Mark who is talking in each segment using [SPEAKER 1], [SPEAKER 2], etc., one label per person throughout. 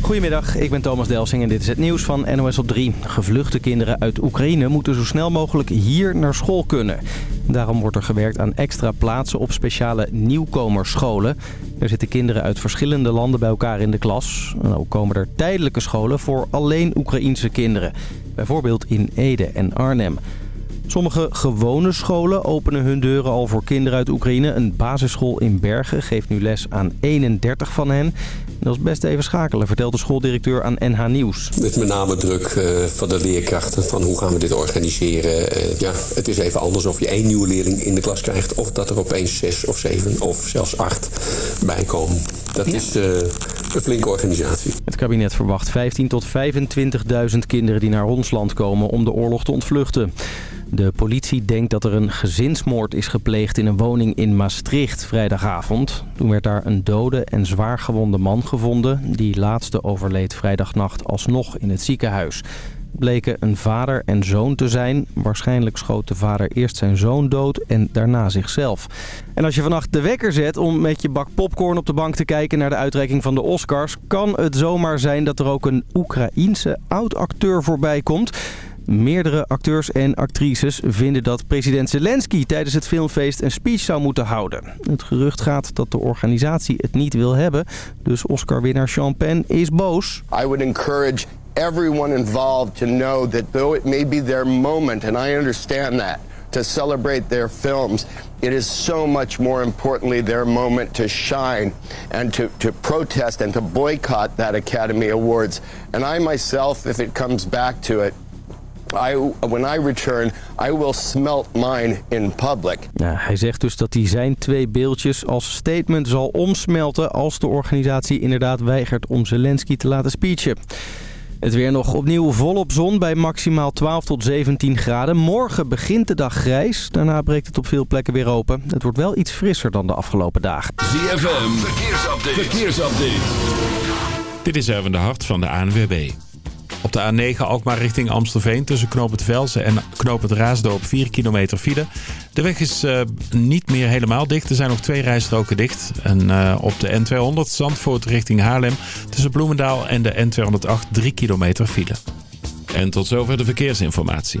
[SPEAKER 1] Goedemiddag, ik ben Thomas Delsing en dit is het nieuws van NOS op 3. Gevluchte kinderen uit Oekraïne moeten zo snel mogelijk hier naar school kunnen. Daarom wordt er gewerkt aan extra plaatsen op speciale nieuwkomerscholen. Er zitten kinderen uit verschillende landen bij elkaar in de klas. En ook komen er tijdelijke scholen voor alleen Oekraïense kinderen. Bijvoorbeeld in Ede en Arnhem. Sommige gewone scholen openen hun deuren al voor kinderen uit Oekraïne. Een basisschool in Bergen geeft nu les aan 31 van hen. Dat is best even schakelen, vertelt de schooldirecteur aan NH Nieuws.
[SPEAKER 2] Met met name druk uh, van de leerkrachten van hoe gaan we dit organiseren. Uh, ja, het is even anders of je één nieuwe leerling in de klas krijgt... of dat er opeens zes of zeven of zelfs acht bij komen. Dat is uh, een flinke organisatie.
[SPEAKER 1] Het kabinet verwacht 15 tot 25.000 kinderen die naar ons land komen om de oorlog te ontvluchten. De politie denkt dat er een gezinsmoord is gepleegd in een woning in Maastricht vrijdagavond. Toen werd daar een dode en zwaar gewonde man gevonden. Die laatste overleed vrijdagnacht alsnog in het ziekenhuis. Bleken een vader en zoon te zijn. Waarschijnlijk schoot de vader eerst zijn zoon dood en daarna zichzelf. En als je vannacht de wekker zet om met je bak popcorn op de bank te kijken naar de uitreiking van de Oscars... kan het zomaar zijn dat er ook een Oekraïense oud-acteur voorbij komt... Meerdere acteurs en actrices vinden dat president Zelensky tijdens het filmfeest een speech zou moeten houden. Het gerucht gaat dat de organisatie het niet wil hebben, dus Oscar-winnaar Sean is boos.
[SPEAKER 3] I would encourage everyone involved to know that though it may be their moment, and I understand that, to celebrate their films, it is so much more importantly their moment to shine and to, to protest and to boycott that Academy Awards. And I myself, if it comes back to it, I, when I return, I will smelt mine in public.
[SPEAKER 1] Hij zegt dus dat hij zijn twee beeldjes als statement zal omsmelten... als de organisatie inderdaad weigert om Zelensky te laten speechen. Het weer nog opnieuw volop zon bij maximaal 12 tot 17 graden. Morgen begint de dag grijs. Daarna breekt het op veel plekken weer open. Het wordt wel iets frisser dan de afgelopen dagen.
[SPEAKER 4] ZFM, verkeersupdate. verkeersupdate.
[SPEAKER 5] Dit is Erwin de Hart van de ANWB. Op de A9 Alkmaar richting Amstelveen tussen Knoop het Velsen en Knoop het Raasdorp 4 kilometer file. De weg is uh, niet meer helemaal dicht. Er zijn nog twee rijstroken dicht. En uh, op de N200 Zandvoort richting Haarlem tussen Bloemendaal en de N208 3 kilometer file. En tot zover de verkeersinformatie.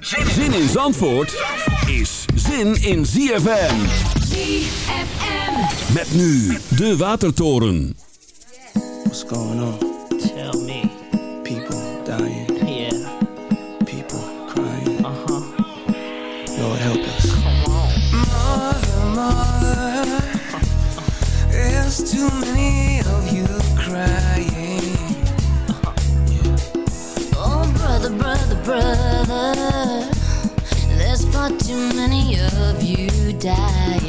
[SPEAKER 4] Zin in Zandvoort is zin in ZFM.
[SPEAKER 6] ZFM.
[SPEAKER 4] Met nu de Watertoren.
[SPEAKER 7] What's going on?
[SPEAKER 8] Tell me.
[SPEAKER 7] People dying.
[SPEAKER 8] Yeah.
[SPEAKER 7] People crying.
[SPEAKER 8] Uh-huh.
[SPEAKER 7] Lord help us.
[SPEAKER 8] Come on.
[SPEAKER 9] Mother, mother, there's too many of you crying.
[SPEAKER 6] Oh, brother, brother, brother. There's far too many of you dying.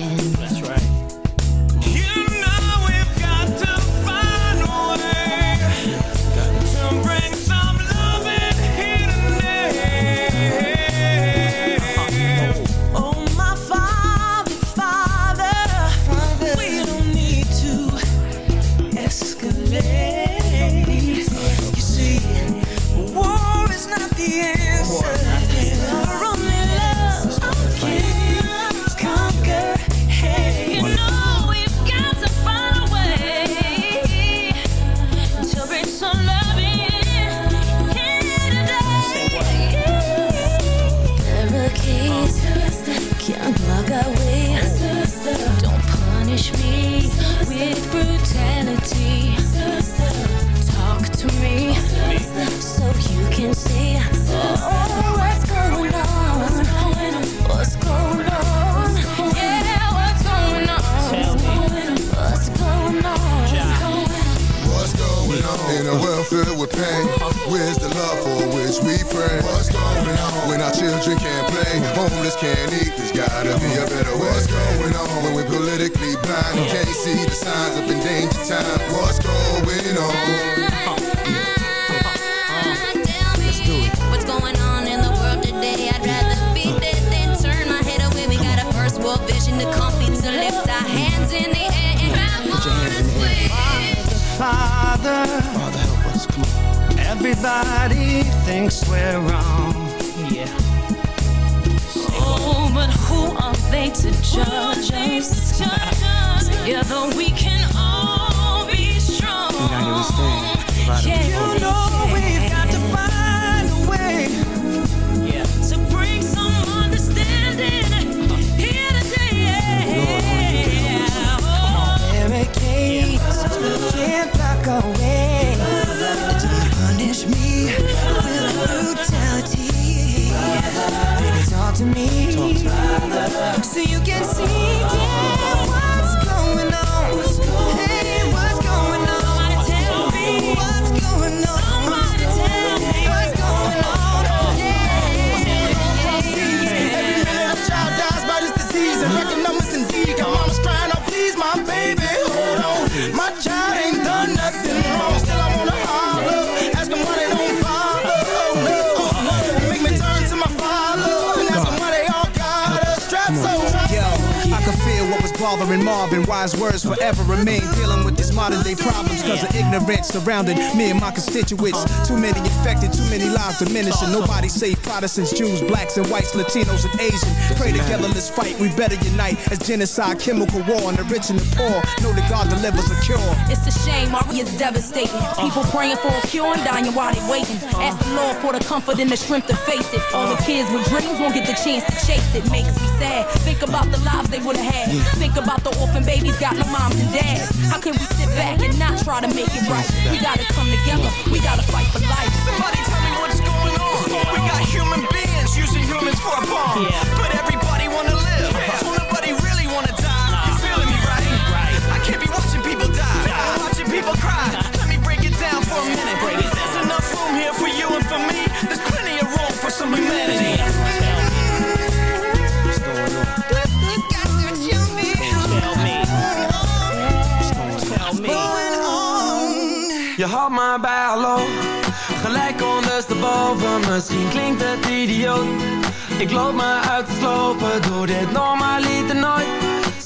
[SPEAKER 10] Surrounding me and my constituents. Too many too many lives diminishing. Nobody safe. Protestants, Jews, blacks and whites, Latinos and Asian. Pray together, let's fight. We better unite as genocide, chemical war, and the rich and the poor. Know that God delivers a cure.
[SPEAKER 11] It's a shame, our is devastating. People praying for a cure and dying while they waiting. Ask the Lord for the comfort and the strength to face it. All the kids with dreams won't get the chance to chase it. Makes me sad. Think about the lives they would have had. Think about the orphan babies got no moms and dads. How can we sit back and not try to make it right? We gotta come together. We gotta fight for life.
[SPEAKER 12] Somebody We got human beings using humans for a bomb
[SPEAKER 13] Yeah.
[SPEAKER 12] But everybody wanna live. Don't nobody really wanna die. You feeling me, right?
[SPEAKER 13] Right.
[SPEAKER 12] I can't be watching people die. I'm watching people cry. Let me break it down for a minute.
[SPEAKER 13] Break it
[SPEAKER 12] There's enough room here for you and for me. There's plenty of room for some humanity.
[SPEAKER 7] What's going on?
[SPEAKER 13] Tell me. Tell me.
[SPEAKER 14] Je had maar bij hallo Gelijk Misschien klinkt het idioot. Ik loop me uit te slopen Doe dit normaliter nooit.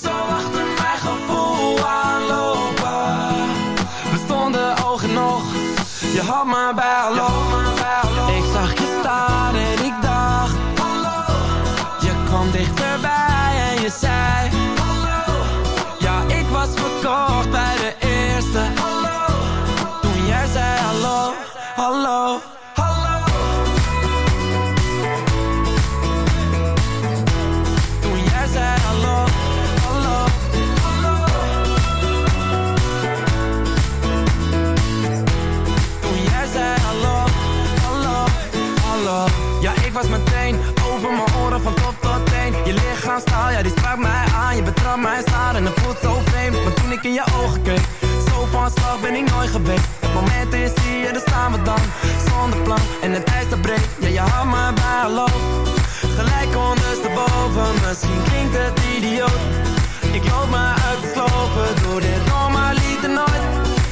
[SPEAKER 14] Zo achter mijn gevoel aanlopen. We stonden oog in oog Je had maar bij hallo. Ik zag je staan en ik dacht Hallo. Je kwam dichterbij en je zei Hallo. Ja, ik was verkocht bij de eerste Hallo. Toen jij zei hallo, hallo Ja die sprak mij aan. Je betrapt mij staan en het voelt zo vreemd. Maar toen ik in je ogen keek Zo van slag ben ik nooit geweest. Het moment is hier, daar staan we dan. Zonder plan en het ijs dat breekt Ja, je had me bij hallo Gelijk ondersteboven Misschien klinkt het idioot. Ik loop me uit te slopen Doe dit normaliter nooit.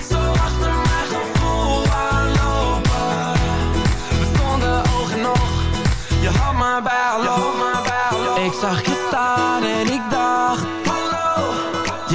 [SPEAKER 14] Zo achter mijn gevoel aanlopen. We stonden oog in oog Je had me bij hallo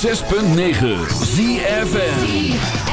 [SPEAKER 15] 106.9 ZFN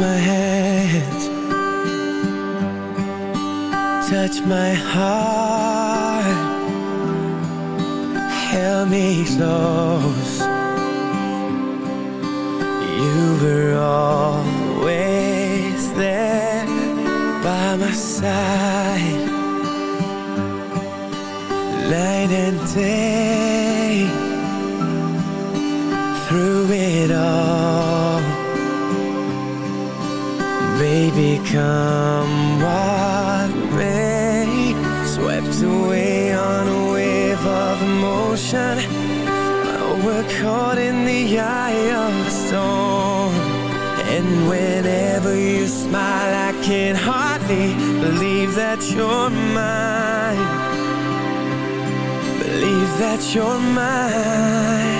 [SPEAKER 15] my
[SPEAKER 13] hands Touch my heart. Help me close. You were always there By my side. Night and day. Come what may Swept away on a wave of emotion? We're caught in the eye of the storm. And whenever you smile I can hardly believe that you're mine. Believe that you're mine.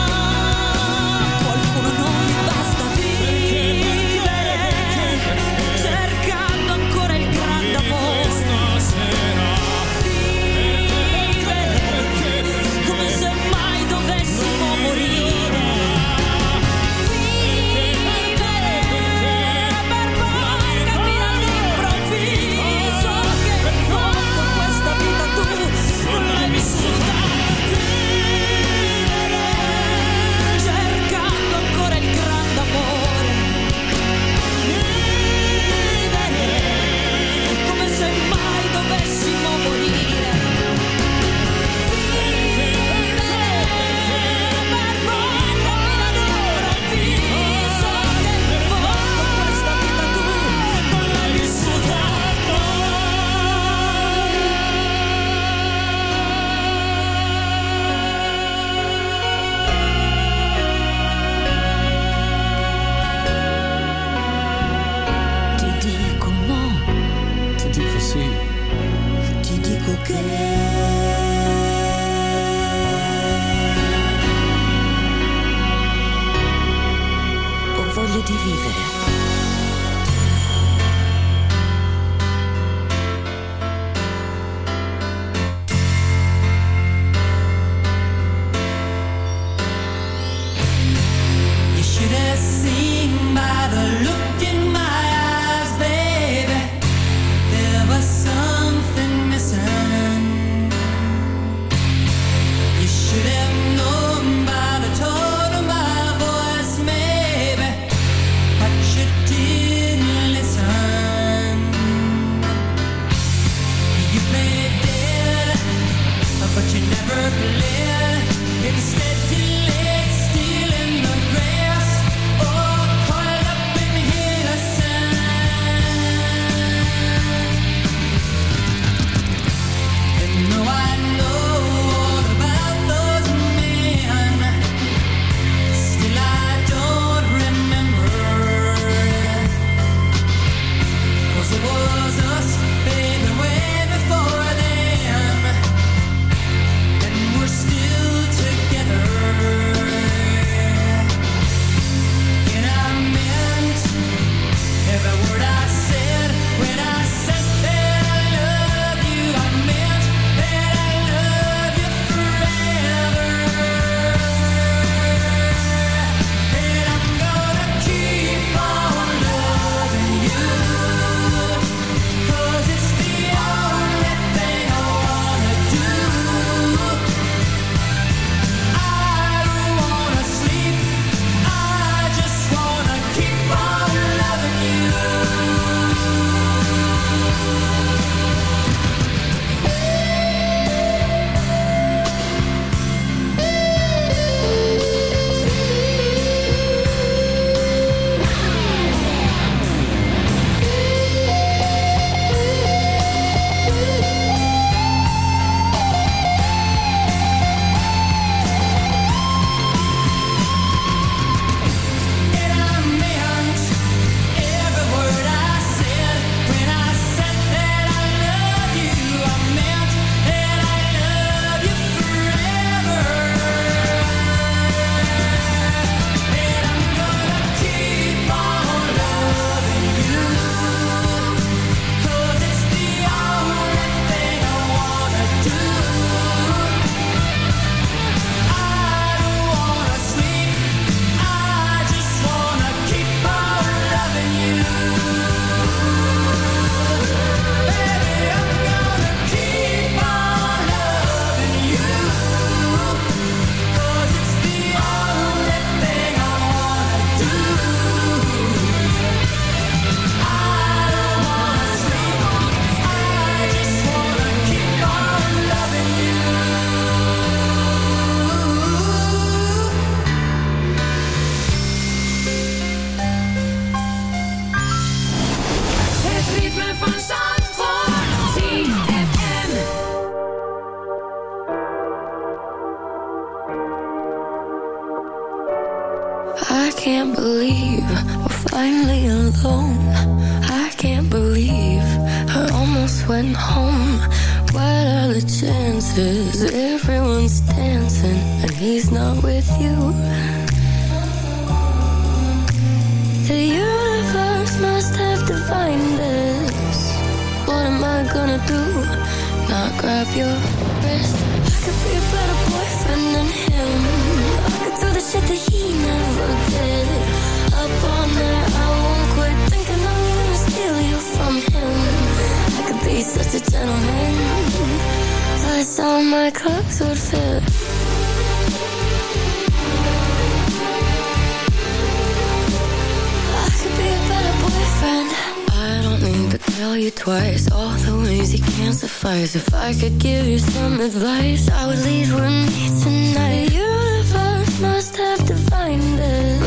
[SPEAKER 16] I could give you some advice, I would leave with me tonight. The universe must have divined it.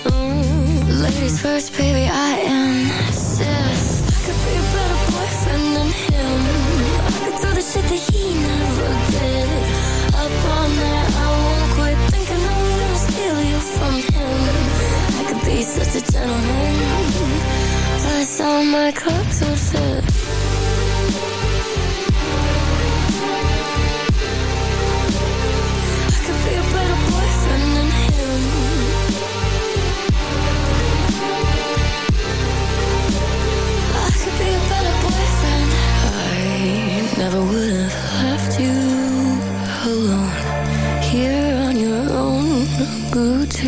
[SPEAKER 16] Mm-mm. Ladies first, baby, I insist. I could be a better boyfriend than him. I could do the shit that he never did. Up all night, I won't quit thinking I'm gonna steal you from him. I could be such a gentleman. Plus all my clothes would fit.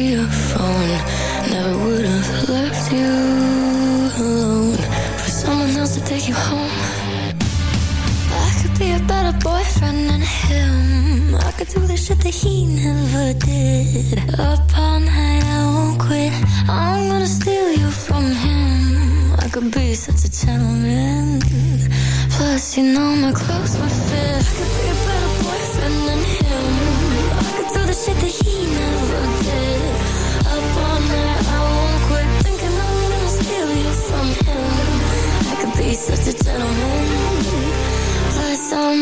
[SPEAKER 16] Your phone. Never would have left you alone for someone else to take you home. I could be a better boyfriend than him. I could do the shit that he never did. Up all night, I won't quit. I'm gonna steal you from him. I could be such a gentleman. Plus, you know my clothes would fit. I could be a better boyfriend than him.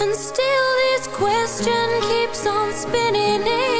[SPEAKER 4] and still this question keeps on spinning in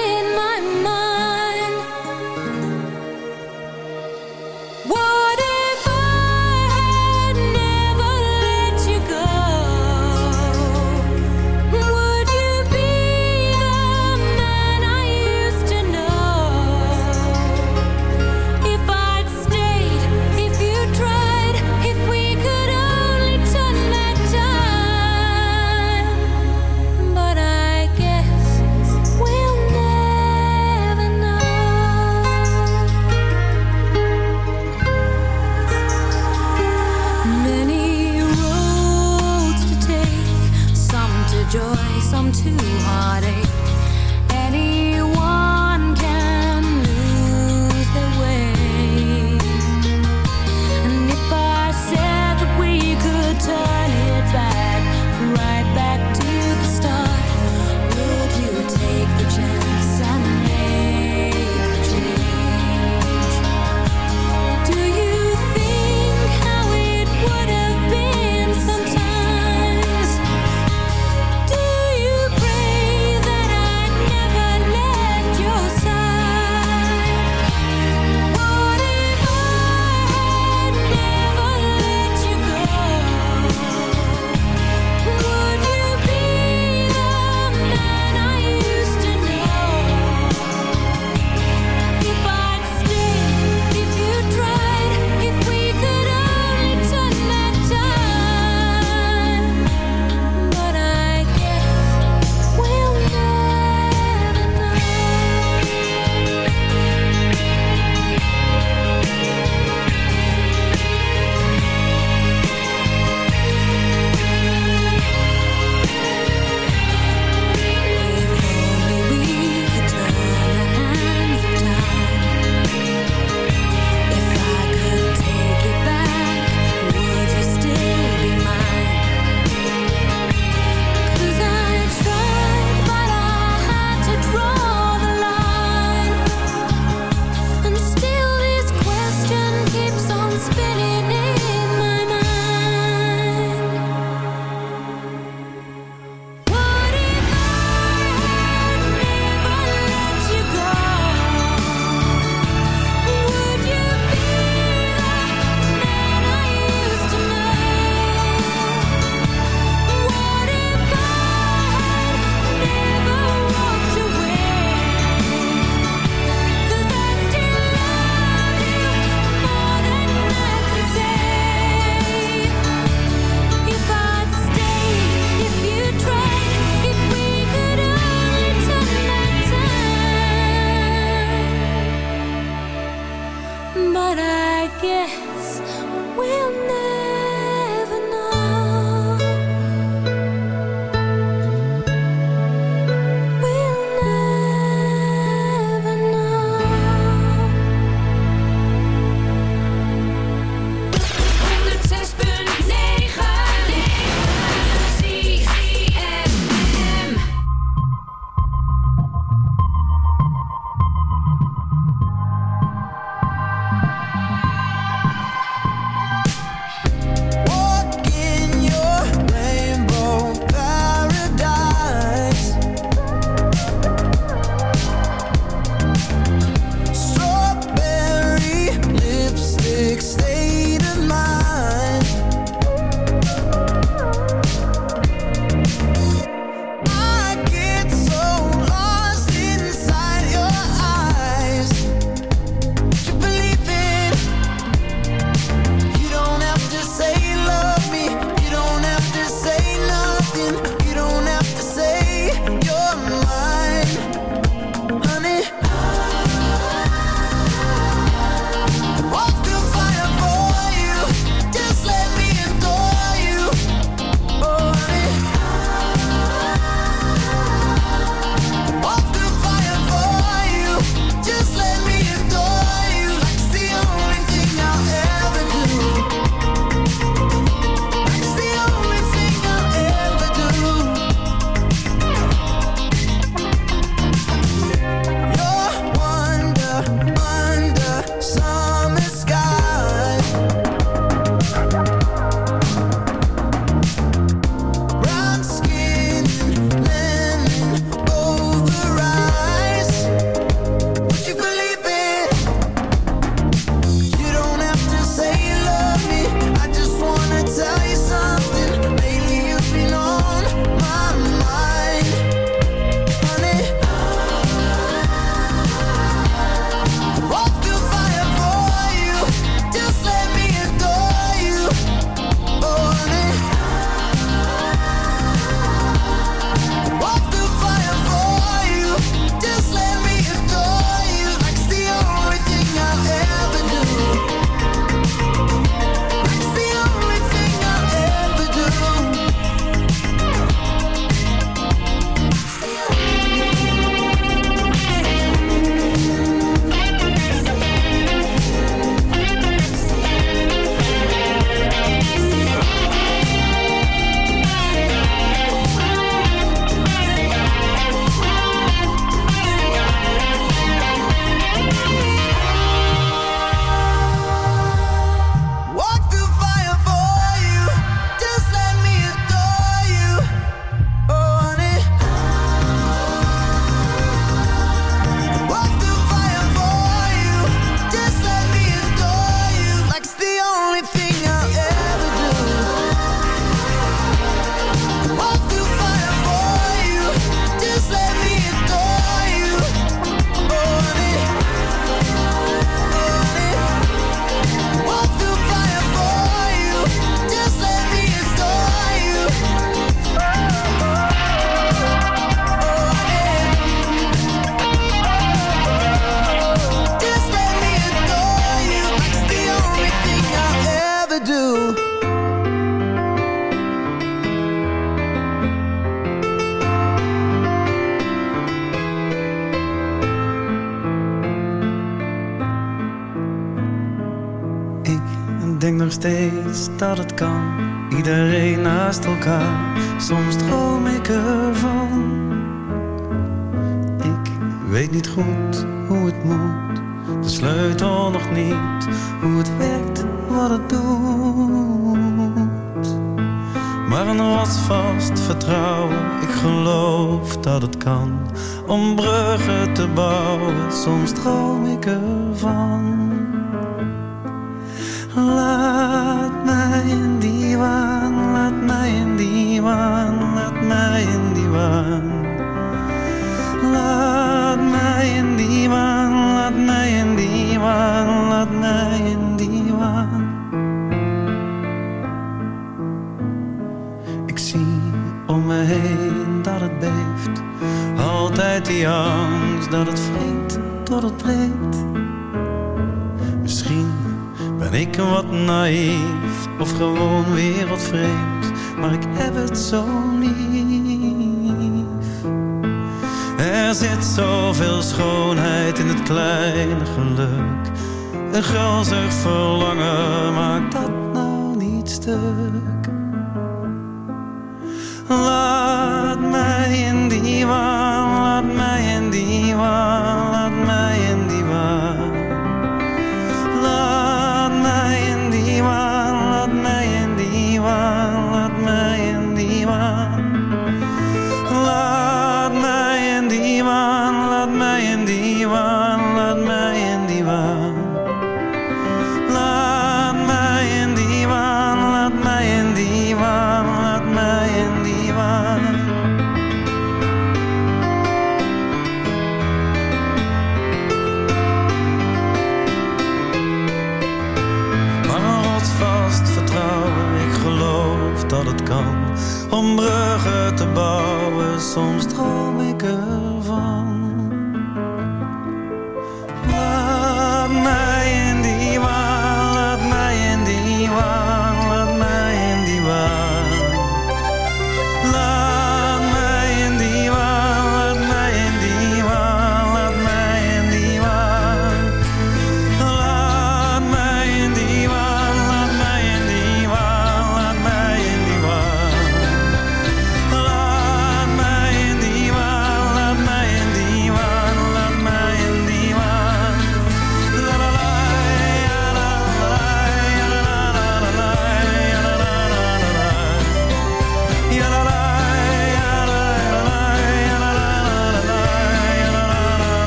[SPEAKER 17] Een gulzig verlangen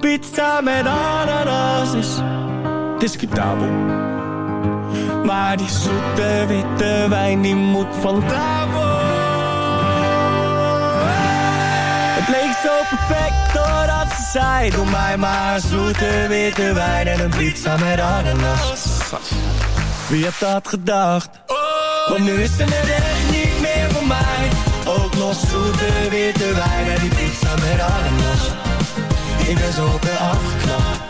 [SPEAKER 18] Pizza met ananas is discutabel. Maar die zoete witte wijn die moet van tafel. Het leek zo perfect doordat ze zei Doe mij maar zoete witte wijn en een pizza met ananas Wie had dat gedacht? Want nu is ze net echt niet meer voor mij Ook nog zoete witte wijn en die pizza met ananas ik ben zo op haar afgeknapt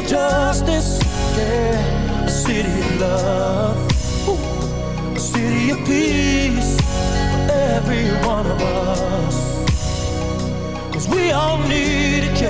[SPEAKER 19] City justice, yeah. A city of love, Ooh. a city of peace for every one of us. Cause we all need it, yeah.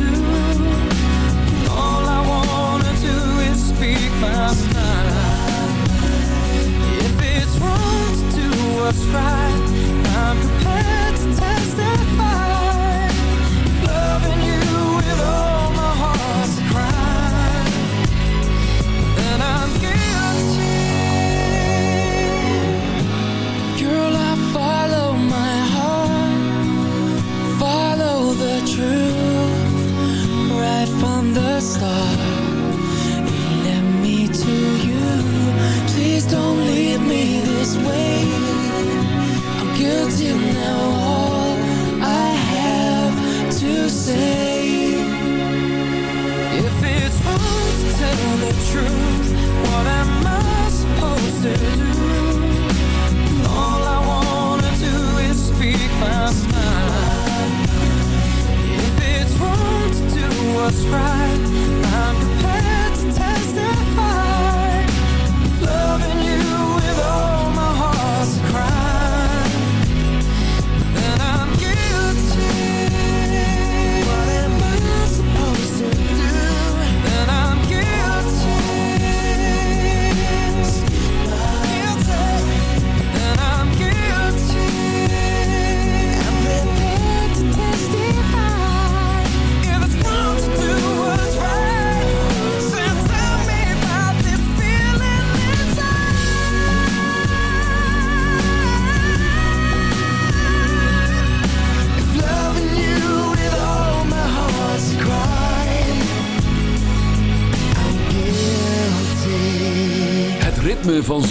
[SPEAKER 19] my mind If it's wrong to do what's right I'm prepared to All I wanna do is speak my mind. If it's what's right